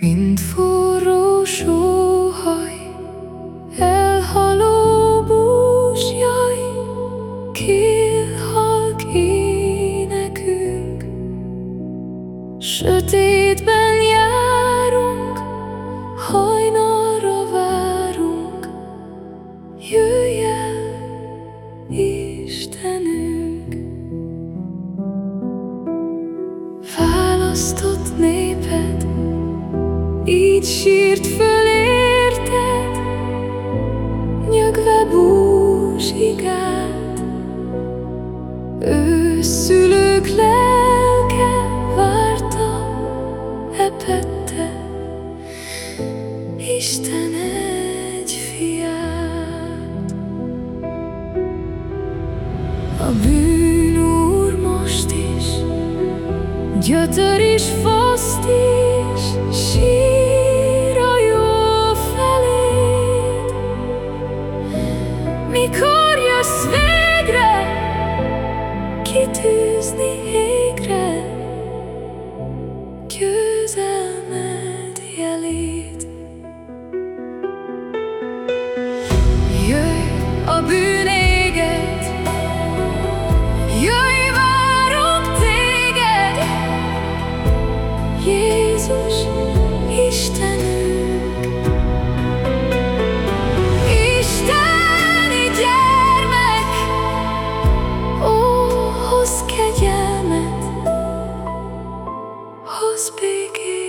Mint forró sóhaj, elhaló búzsjaj, Kihalk énekünk, sötétben járunk, hajnalra várunk, jöjj el, Istenünk! Választott név, szűk lelke várta epette. Isten egy fiát. A bűn úr most is Gyötör is, faszt is Sír a jó feléd Mikor jössz végre kitűzni égre, győzelem. speaking.